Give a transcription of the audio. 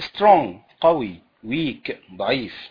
strong قوي weak ضعيف.